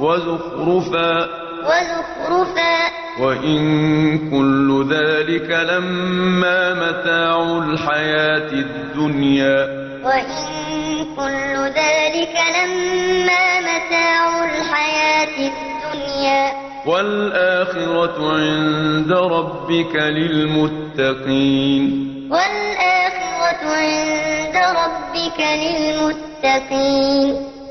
وزخرفا. وزخرفا. وإن كل ذلك لما متاع الحياة الدنيا. وإن كل ذلك لما متاع الحياة الدنيا. والآخرة عند ربك للمتقين. والآخرة عند ربك للمتقين.